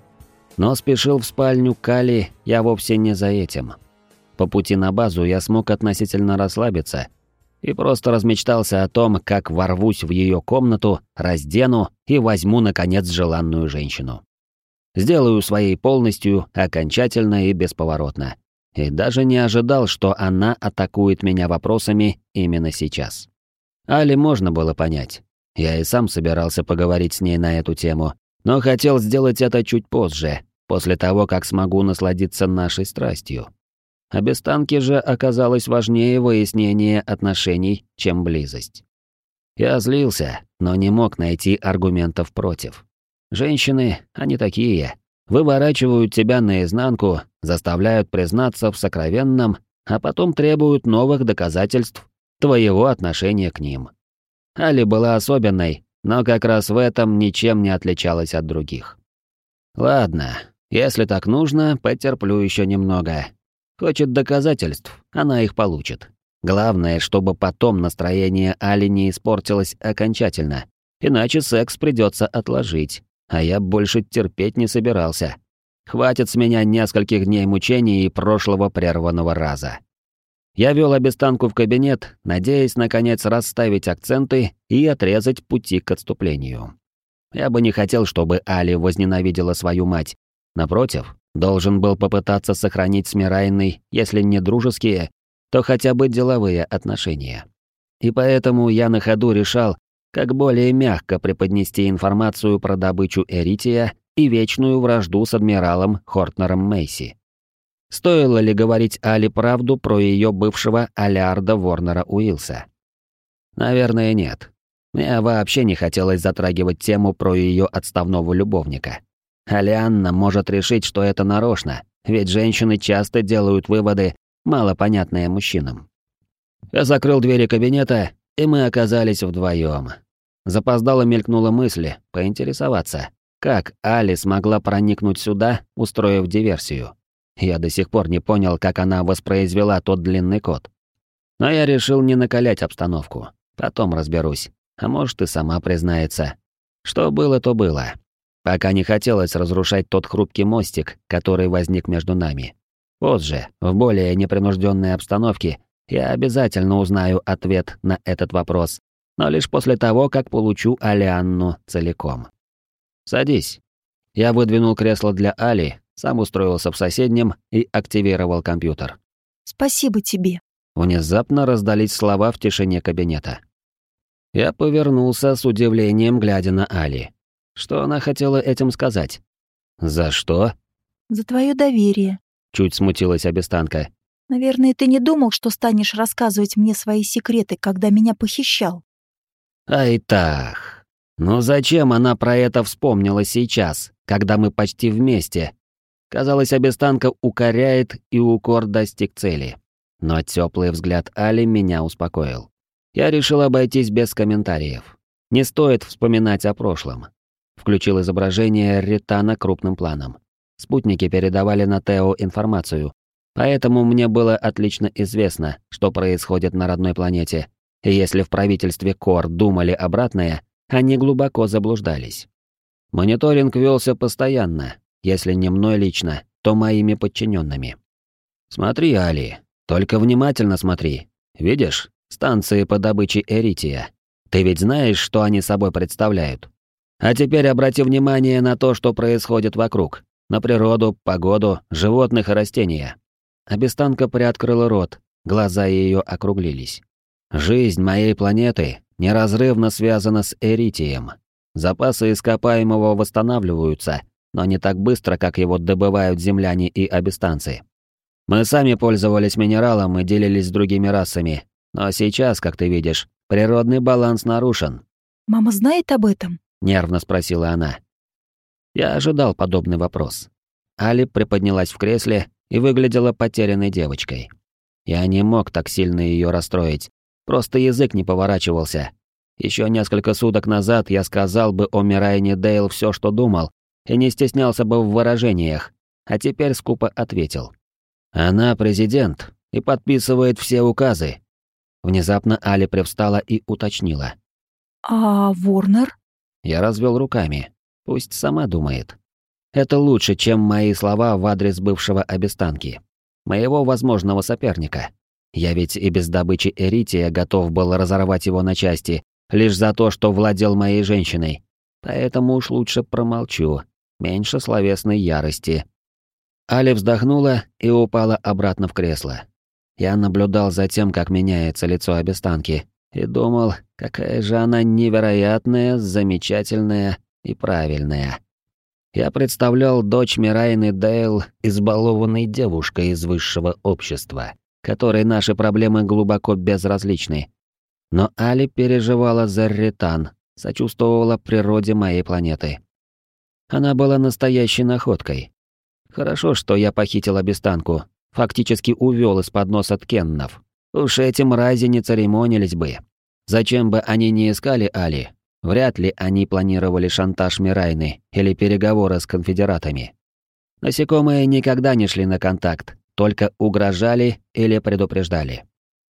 Но спешил в спальню Кали я вовсе не за этим. По пути на базу я смог относительно расслабиться и просто размечтался о том, как ворвусь в ее комнату, раздену и возьму, наконец, желанную женщину. Сделаю своей полностью, окончательно и бесповоротно. И даже не ожидал, что она атакует меня вопросами именно сейчас. Али можно было понять. Я и сам собирался поговорить с ней на эту тему, но хотел сделать это чуть позже, после того, как смогу насладиться нашей страстью. А без танки же оказалось важнее выяснение отношений, чем близость. Я злился, но не мог найти аргументов против. Женщины, они такие, выворачивают тебя наизнанку, заставляют признаться в сокровенном, а потом требуют новых доказательств твоего отношения к ним. Али была особенной, но как раз в этом ничем не отличалась от других. Ладно, если так нужно, потерплю еще немного. Хочет доказательств, она их получит. Главное, чтобы потом настроение Али не испортилось окончательно, иначе секс придется отложить, а я больше терпеть не собирался. Хватит с меня нескольких дней мучений и прошлого прерванного раза. Я вел обестанку в кабинет, надеясь, наконец, расставить акценты и отрезать пути к отступлению. Я бы не хотел, чтобы Али возненавидела свою мать. Напротив, должен был попытаться сохранить с Мирайной, если не дружеские, то хотя бы деловые отношения. И поэтому я на ходу решал, как более мягко преподнести информацию про добычу эрития и вечную вражду с адмиралом Хортнером Мейси. Стоило ли говорить Али правду про ее бывшего Алярда Ворнера Уилса? Наверное, нет. Мне вообще не хотелось затрагивать тему про ее отставного любовника. Алианна может решить, что это нарочно, ведь женщины часто делают выводы, малопонятные мужчинам. Я закрыл двери кабинета, и мы оказались вдвоем. Запоздало мелькнула мысль поинтересоваться, как Али смогла проникнуть сюда, устроив диверсию. Я до сих пор не понял, как она воспроизвела тот длинный код. Но я решил не накалять обстановку. Потом разберусь. А может, и сама признается. Что было, то было. Пока не хотелось разрушать тот хрупкий мостик, который возник между нами. Позже, в более непринужденной обстановке, я обязательно узнаю ответ на этот вопрос, но лишь после того, как получу Алианну целиком. «Садись». Я выдвинул кресло для Али, сам устроился в соседнем и активировал компьютер. «Спасибо тебе». Внезапно раздались слова в тишине кабинета. Я повернулся с удивлением, глядя на Али. Что она хотела этим сказать? «За что?» «За твое доверие», — чуть смутилась обестанка. «Наверное, ты не думал, что станешь рассказывать мне свои секреты, когда меня похищал». «Ай так. Ну зачем она про это вспомнила сейчас, когда мы почти вместе, Казалось, обестанка укоряет, и укор достиг цели. Но теплый взгляд Али меня успокоил. Я решил обойтись без комментариев. Не стоит вспоминать о прошлом. Включил изображение Ритана крупным планом. Спутники передавали на Тео информацию, поэтому мне было отлично известно, что происходит на родной планете. И если в правительстве Кор думали обратное, они глубоко заблуждались. Мониторинг велся постоянно, если не мной лично, то моими подчиненными. Смотри, Али, только внимательно смотри. Видишь, станции по добыче эрития. Ты ведь знаешь, что они собой представляют. А теперь обрати внимание на то, что происходит вокруг. На природу, погоду, животных и растения. Обестанка приоткрыла рот, глаза ее округлились. Жизнь моей планеты неразрывно связана с эритием. Запасы ископаемого восстанавливаются, но не так быстро, как его добывают земляне и абистанцы. Мы сами пользовались минералом и делились с другими расами, но сейчас, как ты видишь, природный баланс нарушен. «Мама знает об этом?» — нервно спросила она. Я ожидал подобный вопрос. Али приподнялась в кресле и выглядела потерянной девочкой. Я не мог так сильно ее расстроить, просто язык не поворачивался. Еще несколько суток назад я сказал бы о Мирайне Дейл все, что думал, и не стеснялся бы в выражениях, а теперь скупо ответил. Она президент и подписывает все указы. Внезапно Али привстала и уточнила. «А Ворнер?» Я развел руками. Пусть сама думает. Это лучше, чем мои слова в адрес бывшего обестанки. Моего возможного соперника. Я ведь и без добычи эрития готов был разорвать его на части, лишь за то, что владел моей женщиной. Поэтому уж лучше промолчу. Меньше словесной ярости. Али вздохнула и упала обратно в кресло. Я наблюдал за тем, как меняется лицо обестанки, и думал, какая же она невероятная, замечательная и правильная. Я представлял дочь Мирайны Дейл избалованной девушкой из высшего общества, которой наши проблемы глубоко безразличны. Но Али переживала за Ритан, сочувствовала природе моей планеты. Она была настоящей находкой, Хорошо, что я похитил обестанку, фактически увёл из-под носа Ткеннов. Уж эти мрази не церемонились бы. Зачем бы они не искали Али? Вряд ли они планировали шантаж Мирайны или переговоры с конфедератами. Насекомые никогда не шли на контакт, только угрожали или предупреждали.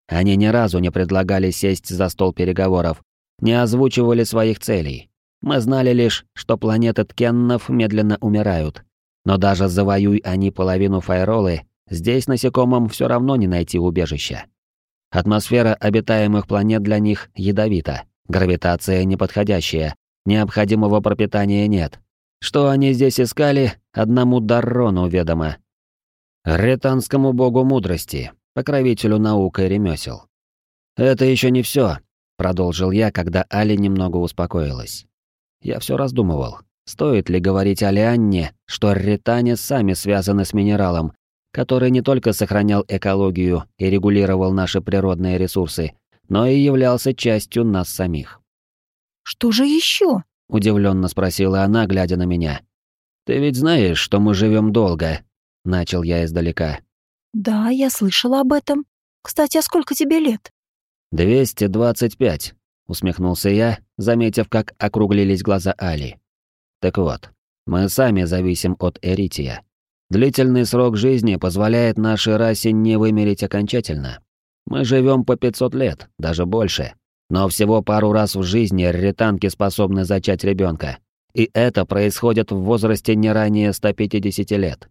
Они ни разу не предлагали сесть за стол переговоров, не озвучивали своих целей. Мы знали лишь, что планеты Ткеннов медленно умирают, но даже завоюй они половину Файролы, здесь насекомым все равно не найти убежища. Атмосфера обитаемых планет для них ядовита, гравитация неподходящая, необходимого пропитания нет. Что они здесь искали, одному Даррону ведомо. Ретанскому богу мудрости, покровителю наук и ремесел. «Это еще не все, продолжил я, когда Али немного успокоилась. Я все раздумывал, Стоит ли говорить Алианне, что ретане сами связаны с минералом, который не только сохранял экологию и регулировал наши природные ресурсы, но и являлся частью нас самих. «Что же еще? удивленно спросила она, глядя на меня. «Ты ведь знаешь, что мы живем долго?» — начал я издалека. «Да, я слышала об этом. Кстати, а сколько тебе лет?» «Двести двадцать пять», — усмехнулся я, заметив, как округлились глаза Али. Так вот, мы сами зависим от эрития. Длительный срок жизни позволяет нашей расе не вымереть окончательно. Мы живем по 500 лет, даже больше. Но всего пару раз в жизни ретанки способны зачать ребенка. И это происходит в возрасте не ранее 150 лет.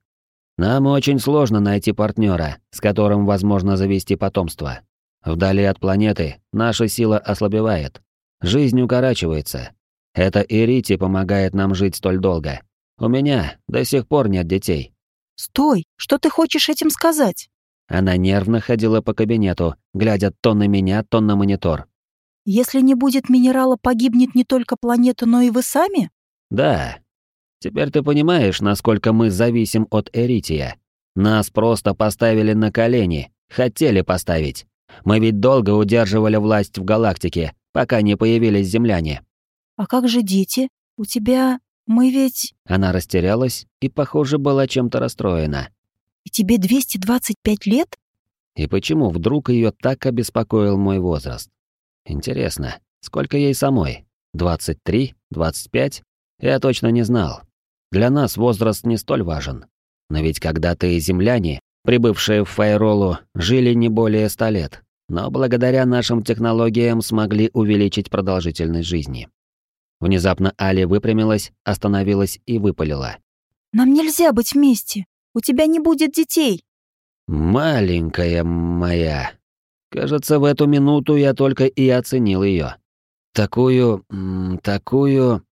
Нам очень сложно найти партнера, с которым возможно завести потомство. Вдали от планеты наша сила ослабевает. Жизнь укорачивается, это Ирити помогает нам жить столь долго. У меня до сих пор нет детей». «Стой! Что ты хочешь этим сказать?» Она нервно ходила по кабинету, глядя то на меня, то на монитор. «Если не будет минерала, погибнет не только планета, но и вы сами?» «Да. Теперь ты понимаешь, насколько мы зависим от Эрития. Нас просто поставили на колени, хотели поставить. Мы ведь долго удерживали власть в галактике, пока не появились земляне. «А как же дети? У тебя... Мы ведь...» Она растерялась и, похоже, была чем-то расстроена. «И тебе 225 лет?» И почему вдруг ее так обеспокоил мой возраст? Интересно, сколько ей самой? 23? 25? Я точно не знал. Для нас возраст не столь важен. Но ведь когда-то и земляне, прибывшие в Файролу, жили не более ста лет, но благодаря нашим технологиям смогли увеличить продолжительность жизни. Внезапно Али выпрямилась, остановилась и выпалила. «Нам нельзя быть вместе. У тебя не будет детей». «Маленькая моя». Кажется, в эту минуту я только и оценил ее. Такую... такую...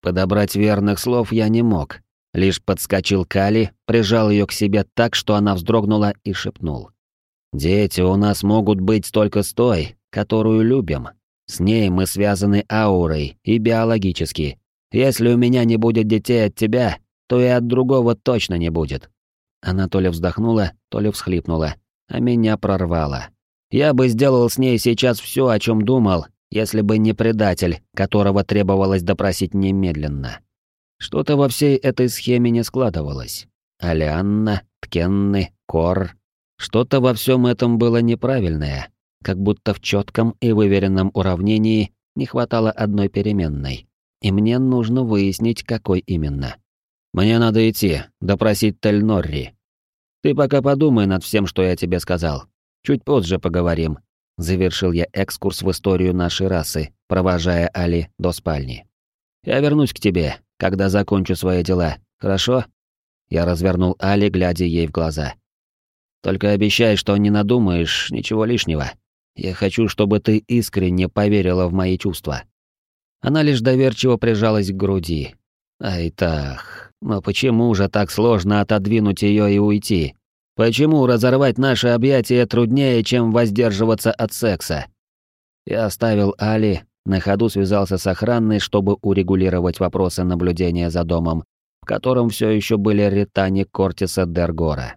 Подобрать верных слов я не мог. Лишь подскочил Кали, прижал ее к себе так, что она вздрогнула и шепнул. «Дети у нас могут быть только с той, которую любим. С ней мы связаны аурой и биологически. Если у меня не будет детей от тебя, то и от другого точно не будет». Она то ли вздохнула, то ли всхлипнула, а меня прорвало. Я бы сделал с ней сейчас все, о чем думал, если бы не предатель, которого требовалось допросить немедленно. Что-то во всей этой схеме не складывалось. Алианна, Ткенны, Кор. Что-то во всем этом было неправильное, как будто в четком и выверенном уравнении не хватало одной переменной. И мне нужно выяснить, какой именно. Мне надо идти, допросить Тельнорри. Ты пока подумай над всем, что я тебе сказал. Чуть позже поговорим. Завершил я экскурс в историю нашей расы, провожая Али до спальни. Я вернусь к тебе, когда закончу свои дела, хорошо?» Я развернул Али, глядя ей в глаза. «Только обещай, что не надумаешь ничего лишнего. Я хочу, чтобы ты искренне поверила в мои чувства». Она лишь доверчиво прижалась к груди. «Ай так, но почему же так сложно отодвинуть ее и уйти? Почему разорвать наши объятия труднее, чем воздерживаться от секса?» Я оставил Али, на ходу связался с охраной, чтобы урегулировать вопросы наблюдения за домом, в котором все еще были ретани Кортиса Дергора.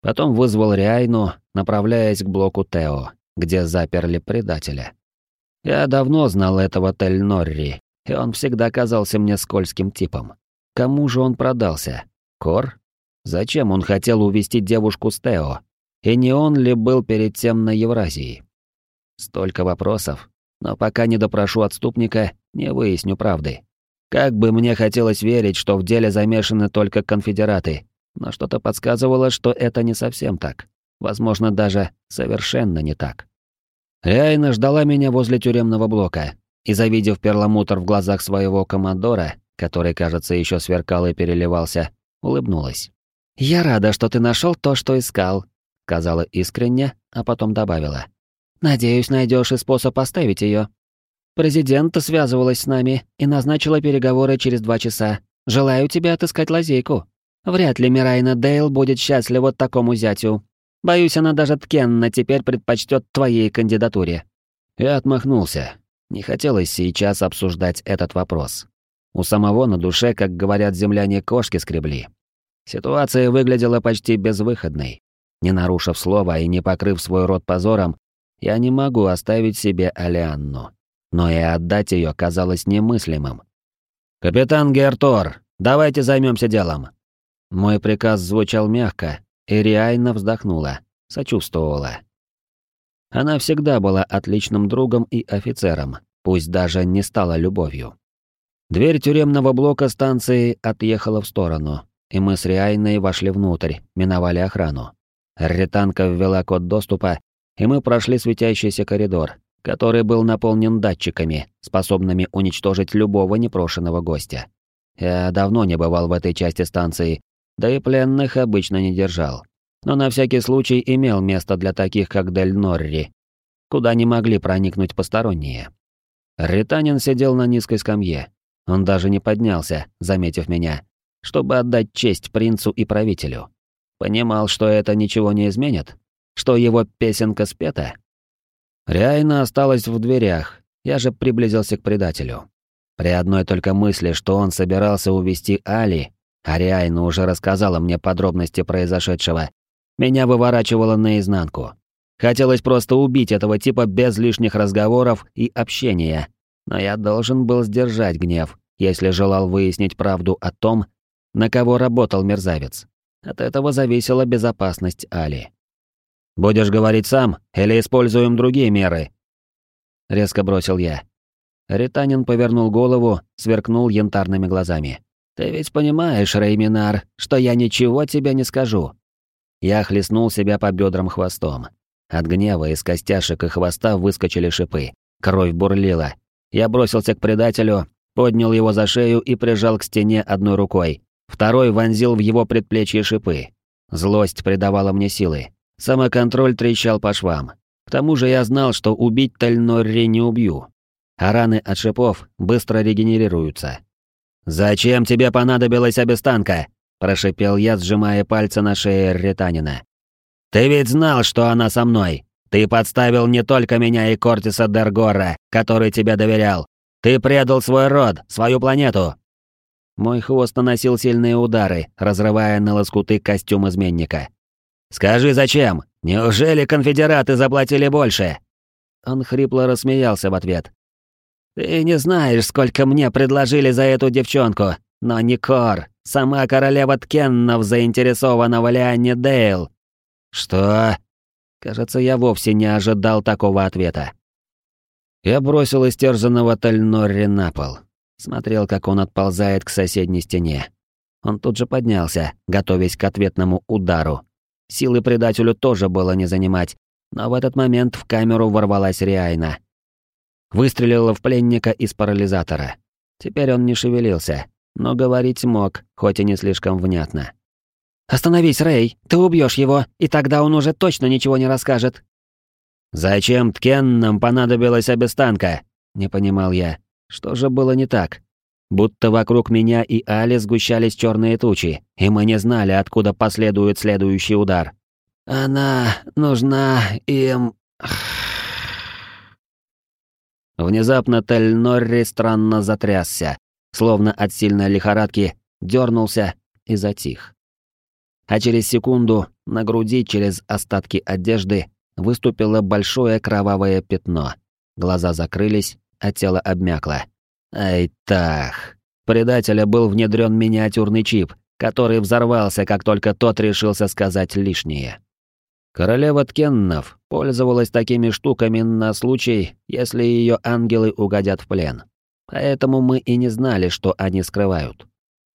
Потом вызвал Риайну, направляясь к блоку Тео, где заперли предателя. Я давно знал этого Тель-Норри, и он всегда казался мне скользким типом. Кому же он продался? Кор? Зачем он хотел увести девушку с Тео? И не он ли был перед тем на Евразии? Столько вопросов, но пока не допрошу отступника, не выясню правды. Как бы мне хотелось верить, что в деле замешаны только конфедераты, но что-то подсказывало, что это не совсем так. Возможно, даже совершенно не так. Ряйна ждала меня возле тюремного блока, и, завидев перламутр в глазах своего командора, который, кажется, еще сверкал и переливался, улыбнулась. «Я рада, что ты нашел то, что искал», — сказала искренне, а потом добавила. Надеюсь, найдешь и способ оставить ее. Президент связывалась с нами и назначила переговоры через два часа. Желаю тебе отыскать лазейку. Вряд ли Мирайна Дейл будет счастлива такому зятю. Боюсь, она даже Ткенна теперь предпочтет твоей кандидатуре». Я отмахнулся. Не хотелось сейчас обсуждать этот вопрос. У самого на душе, как говорят земляне, кошки скребли. Ситуация выглядела почти безвыходной. Не нарушив слова и не покрыв свой рот позором, я не могу оставить себе Алианну. Но и отдать ее казалось немыслимым. «Капитан Гертор, давайте займемся делом». Мой приказ звучал мягко, и вздохнула, сочувствовала. Она всегда была отличным другом и офицером, пусть даже не стала любовью. Дверь тюремного блока станции отъехала в сторону, и мы с Риайной вошли внутрь, миновали охрану. Ретанка ввела код доступа, и мы прошли светящийся коридор, который был наполнен датчиками, способными уничтожить любого непрошенного гостя. Я давно не бывал в этой части станции, да и пленных обычно не держал. Но на всякий случай имел место для таких, как Дель Норри, куда не могли проникнуть посторонние. Ританин сидел на низкой скамье. Он даже не поднялся, заметив меня, чтобы отдать честь принцу и правителю. Понимал, что это ничего не изменит, что его песенка спета? Ряйна осталась в дверях, я же приблизился к предателю. При одной только мысли, что он собирался увести Али, а Ряйна уже рассказала мне подробности произошедшего, меня выворачивало наизнанку. Хотелось просто убить этого типа без лишних разговоров и общения, но я должен был сдержать гнев, если желал выяснить правду о том, на кого работал мерзавец. От этого зависела безопасность Али. Будешь говорить сам или используем другие меры?» Резко бросил я. Ританин повернул голову, сверкнул янтарными глазами. «Ты ведь понимаешь, Рейминар, что я ничего тебе не скажу». Я хлестнул себя по бедрам хвостом. От гнева из костяшек и хвоста выскочили шипы. Кровь бурлила. Я бросился к предателю, поднял его за шею и прижал к стене одной рукой. Второй вонзил в его предплечье шипы. Злость придавала мне силы. Самоконтроль трещал по швам. К тому же я знал, что убить Тальнорри не убью, а раны от шипов быстро регенерируются. «Зачем тебе понадобилась обестанка?» – прошипел я, сжимая пальцы на шее Ретанина. «Ты ведь знал, что она со мной. Ты подставил не только меня и Кортиса Дергора, который тебе доверял. Ты предал свой род, свою планету». Мой хвост наносил сильные удары, разрывая на лоскуты костюм изменника. «Скажи, зачем? Неужели конфедераты заплатили больше?» Он хрипло рассмеялся в ответ. «Ты не знаешь, сколько мне предложили за эту девчонку, но не Кор, сама королева Ткеннов заинтересована в Лианне Дейл». «Что?» Кажется, я вовсе не ожидал такого ответа. Я бросил истерзанного Тальнорри на пол. Смотрел, как он отползает к соседней стене. Он тут же поднялся, готовясь к ответному удару. Силы предателю тоже было не занимать, но в этот момент в камеру ворвалась Риайна. Выстрелила в пленника из парализатора. Теперь он не шевелился, но говорить мог, хоть и не слишком внятно. «Остановись, Рэй, ты убьешь его, и тогда он уже точно ничего не расскажет». «Зачем Ткеннам понадобилась обестанка?» — не понимал я. Что же было не так? Будто вокруг меня и Али сгущались черные тучи, и мы не знали, откуда последует следующий удар. «Она нужна им...» Внезапно Тель Норри странно затрясся, словно от сильной лихорадки, дернулся и затих. А через секунду на груди через остатки одежды выступило большое кровавое пятно. Глаза закрылись, а тело обмякло. Ай так. Предателя был внедрен миниатюрный чип, который взорвался, как только тот решился сказать лишнее. Королева Ткеннов пользовалась такими штуками на случай, если ее ангелы угодят в плен. Поэтому мы и не знали, что они скрывают.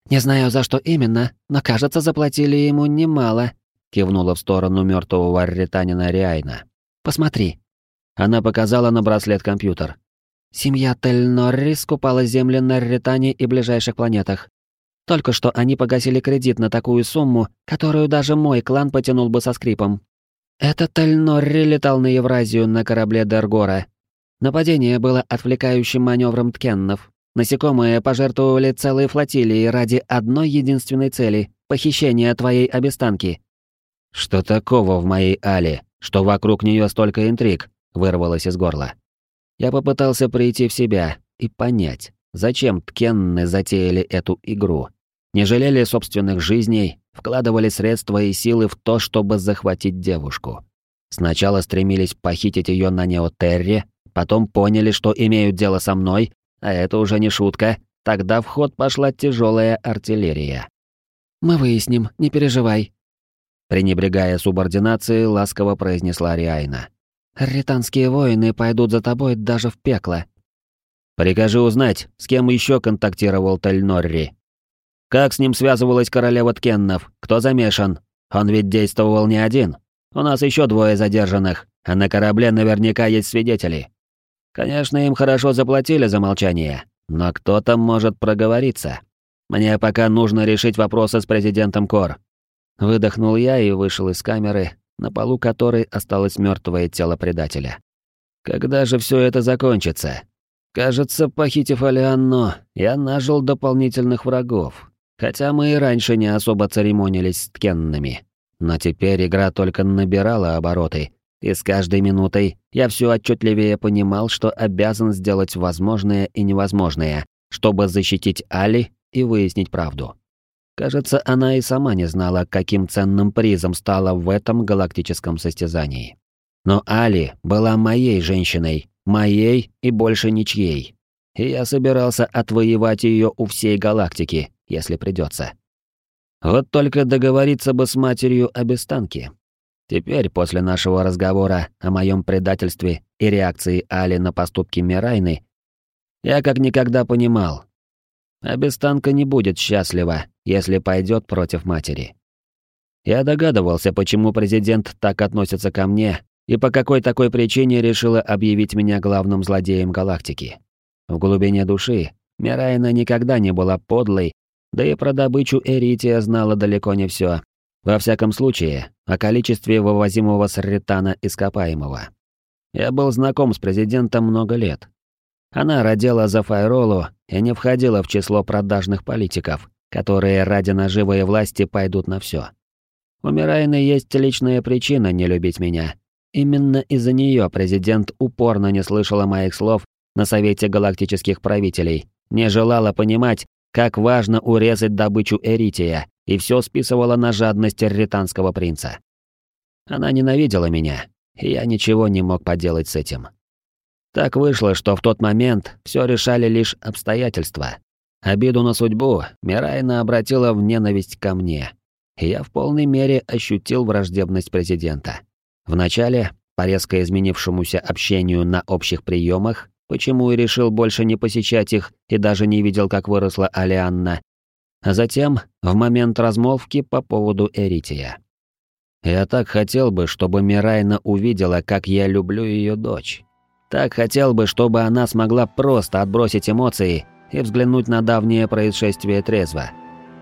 «Не знаю, за что именно, но, кажется, заплатили ему немало», кивнула в сторону мертвого арретанина Риайна. «Посмотри». Она показала на браслет-компьютер. Семья Тель-Норри скупала земли на Ретане и ближайших планетах. Только что они погасили кредит на такую сумму, которую даже мой клан потянул бы со скрипом. Этот Тальнорри летал на Евразию на корабле Дергора. Нападение было отвлекающим маневром Ткеннов. Насекомые пожертвовали целые флотилии ради одной единственной цели — похищения твоей обестанки. «Что такого в моей Але, что вокруг нее столько интриг?» — вырвалось из горла. Я попытался прийти в себя и понять, зачем Ткенны затеяли эту игру. Не жалели собственных жизней, вкладывали средства и силы в то, чтобы захватить девушку. Сначала стремились похитить ее на Неотерре, потом поняли, что имеют дело со мной, а это уже не шутка, тогда в ход пошла тяжелая артиллерия. «Мы выясним, не переживай», пренебрегая субординацией, ласково произнесла Риайна. «Ританские воины пойдут за тобой даже в пекло». «Прикажи узнать, с кем еще контактировал Тельнорри», как с ним связывалась королева Ткеннов? Кто замешан? Он ведь действовал не один. У нас еще двое задержанных, а на корабле наверняка есть свидетели. Конечно, им хорошо заплатили за молчание, но кто там может проговориться? Мне пока нужно решить вопросы с президентом Кор. Выдохнул я и вышел из камеры, на полу которой осталось мертвое тело предателя. Когда же все это закончится? Кажется, похитив Алианну, я нажил дополнительных врагов, Хотя мы и раньше не особо церемонились с ткенными. Но теперь игра только набирала обороты, и с каждой минутой я все отчетливее понимал, что обязан сделать возможное и невозможное, чтобы защитить Али и выяснить правду. Кажется, она и сама не знала, каким ценным призом стала в этом галактическом состязании. Но Али была моей женщиной, моей и больше ничьей. И я собирался отвоевать ее у всей галактики, если придется. Вот только договориться бы с матерью об останке. Теперь, после нашего разговора о моем предательстве и реакции Али на поступки Мирайны, я как никогда понимал, Абистанка не будет счастлива, если пойдет против матери. Я догадывался, почему президент так относится ко мне и по какой такой причине решила объявить меня главным злодеем галактики. В глубине души Мирайна никогда не была подлой да и про добычу эрития знала далеко не все. Во всяком случае, о количестве вывозимого с Ретана ископаемого. Я был знаком с президентом много лет. Она родила за Файролу и не входила в число продажных политиков, которые ради наживы и власти пойдут на все. У Мирайны есть личная причина не любить меня. Именно из-за нее президент упорно не слышала моих слов на Совете галактических правителей, не желала понимать, как важно урезать добычу Эрития, и все списывала на жадность ританского принца. Она ненавидела меня, и я ничего не мог поделать с этим. Так вышло, что в тот момент все решали лишь обстоятельства. Обиду на судьбу Мирайна обратила в ненависть ко мне, и я в полной мере ощутил враждебность президента. Вначале, по резко изменившемуся общению на общих приемах, почему и решил больше не посещать их и даже не видел, как выросла Алианна, а затем в момент размолвки по поводу Эрития. Я так хотел бы, чтобы Мирайна увидела, как я люблю ее дочь. Так хотел бы, чтобы она смогла просто отбросить эмоции и взглянуть на давнее происшествие трезво.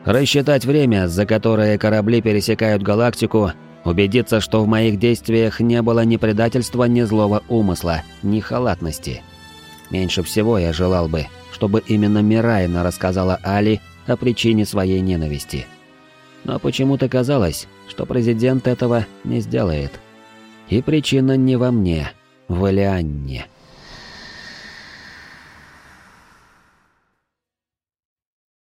Рассчитать время, за которое корабли пересекают галактику, убедиться, что в моих действиях не было ни предательства, ни злого умысла, ни халатности. Меньше всего я желал бы, чтобы именно Мирайна рассказала Али о причине своей ненависти. Но почему-то казалось, что президент этого не сделает. И причина не во мне, в Элианне.